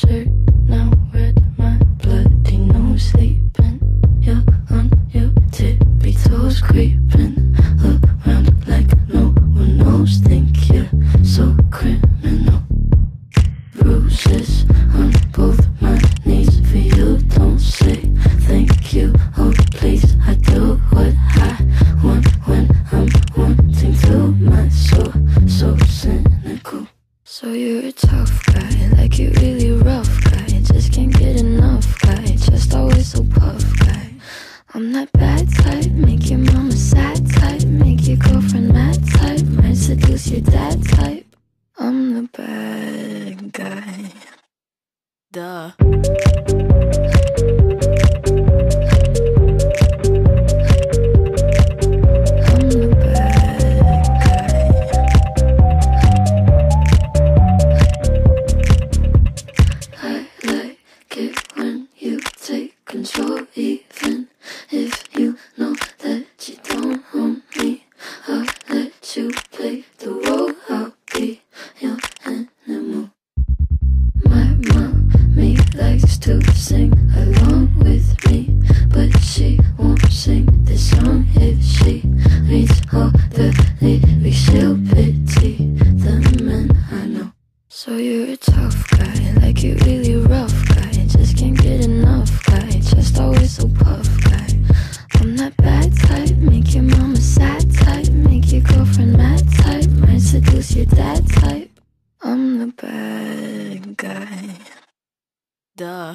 pressure. bad type, make your mama sad type, make your girlfriend mad type, might seduce your dad type. to sing along with me, but she won't sing this song if she needs all the. Duh.